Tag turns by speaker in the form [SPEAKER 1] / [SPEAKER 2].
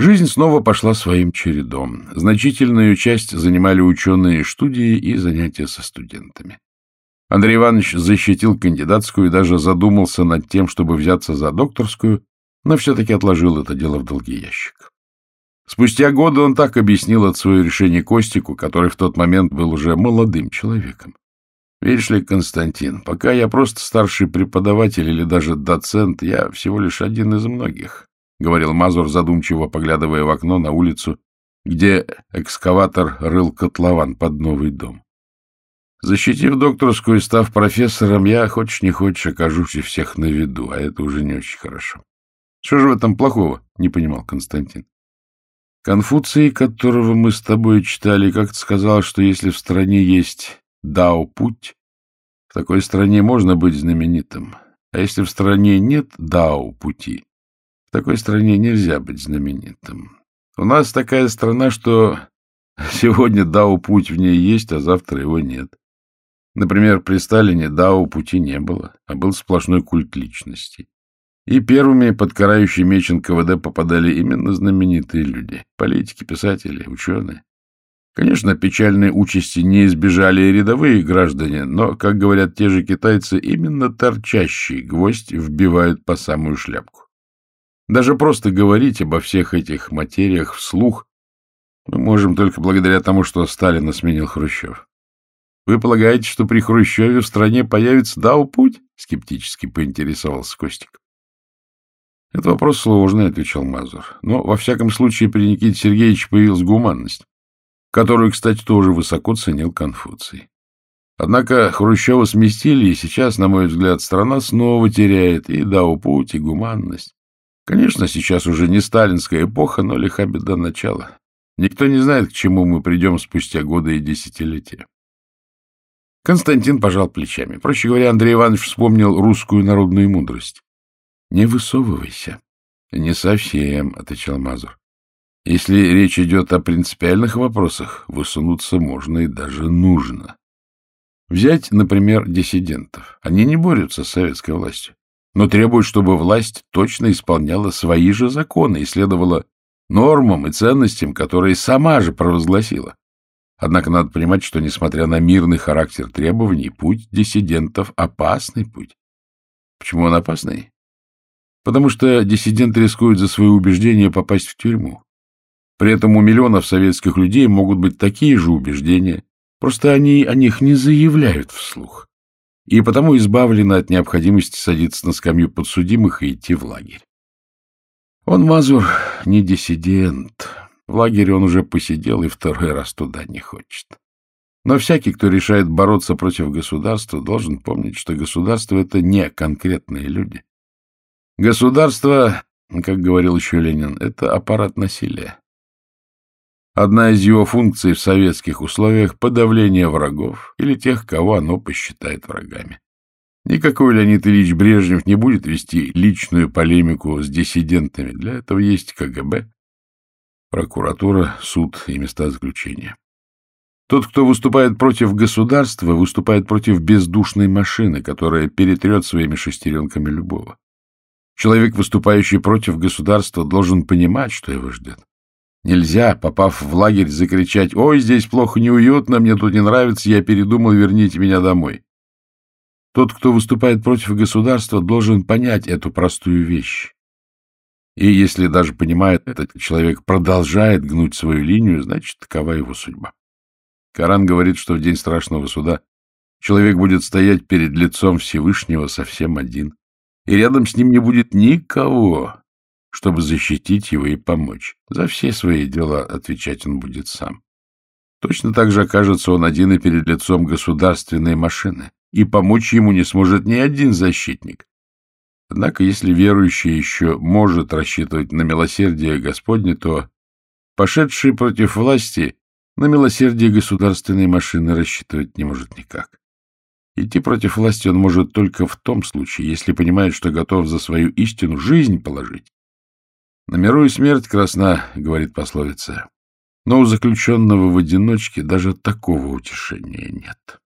[SPEAKER 1] Жизнь снова пошла своим чередом. Значительную часть занимали ученые студии и занятия со студентами. Андрей Иванович защитил кандидатскую и даже задумался над тем, чтобы взяться за докторскую, но все-таки отложил это дело в долгий ящик. Спустя годы он так объяснил от свое решение Костику, который в тот момент был уже молодым человеком. Видишь ли, Константин, пока я просто старший преподаватель или даже доцент, я всего лишь один из многих, — говорил Мазур, задумчиво поглядывая в окно на улицу, где экскаватор рыл котлован под новый дом. Защитив докторскую и став профессором, я, хочешь не хочешь, окажусь и всех на виду, а это уже не очень хорошо. Что же в этом плохого? — не понимал Константин. Конфуций, которого мы с тобой читали, как-то сказал, что если в стране есть дао-путь, в такой стране можно быть знаменитым. А если в стране нет дао-пути, в такой стране нельзя быть знаменитым. У нас такая страна, что сегодня дао-путь в ней есть, а завтра его нет. Например, при Сталине дао-пути не было, а был сплошной культ личности. И первыми под карающий меч НКВД попадали именно знаменитые люди — политики, писатели, ученые. Конечно, печальной участи не избежали и рядовые граждане, но, как говорят те же китайцы, именно торчащий гвоздь вбивают по самую шляпку. Даже просто говорить обо всех этих материях вслух мы можем только благодаря тому, что Сталина сменил Хрущев. Вы полагаете, что при Хрущеве в стране появится дау-путь? Скептически поинтересовался Костик. — Это вопрос сложный, — отвечал Мазур. — Но, во всяком случае, при Никите Сергеевиче появилась гуманность, которую, кстати, тоже высоко ценил Конфуций. Однако Хрущева сместили, и сейчас, на мой взгляд, страна снова теряет и дао путь, и гуманность. Конечно, сейчас уже не сталинская эпоха, но лиха беда начала. Никто не знает, к чему мы придем спустя годы и десятилетия. Константин пожал плечами. Проще говоря, Андрей Иванович вспомнил русскую народную мудрость. — Не высовывайся. — Не совсем, — отвечал Мазур. — Если речь идет о принципиальных вопросах, высунуться можно и даже нужно. Взять, например, диссидентов. Они не борются с советской властью, но требуют, чтобы власть точно исполняла свои же законы и следовала нормам и ценностям, которые сама же провозгласила. Однако надо понимать, что, несмотря на мирный характер требований, путь диссидентов — опасный путь. Почему он опасный? Потому что диссиденты рискуют за свои убеждения попасть в тюрьму. При этом у миллионов советских людей могут быть такие же убеждения, просто они о них не заявляют вслух. И потому избавлены от необходимости садиться на скамью подсудимых и идти в лагерь. Он, Мазур, не диссидент. В лагере он уже посидел и второй раз туда не хочет. Но всякий, кто решает бороться против государства, должен помнить, что государство — это не конкретные люди. Государство, как говорил еще Ленин, это аппарат насилия. Одна из его функций в советских условиях — подавление врагов или тех, кого оно посчитает врагами. Никакой Леонид Ильич Брежнев не будет вести личную полемику с диссидентами. Для этого есть КГБ, прокуратура, суд и места заключения. Тот, кто выступает против государства, выступает против бездушной машины, которая перетрет своими шестеренками любого. Человек, выступающий против государства, должен понимать, что его ждет. Нельзя, попав в лагерь, закричать «Ой, здесь плохо, неуютно, мне тут не нравится, я передумал, верните меня домой». Тот, кто выступает против государства, должен понять эту простую вещь. И если даже понимает, этот человек продолжает гнуть свою линию, значит, такова его судьба. Коран говорит, что в день страшного суда человек будет стоять перед лицом Всевышнего совсем один и рядом с ним не будет никого, чтобы защитить его и помочь. За все свои дела отвечать он будет сам. Точно так же окажется он один и перед лицом государственной машины, и помочь ему не сможет ни один защитник. Однако, если верующий еще может рассчитывать на милосердие Господне, то пошедший против власти на милосердие государственной машины рассчитывать не может никак. Идти против власти он может только в том случае, если понимает, что готов за свою истину жизнь положить. На миру и смерть красна, говорит пословица, но у заключенного в одиночке даже такого утешения нет.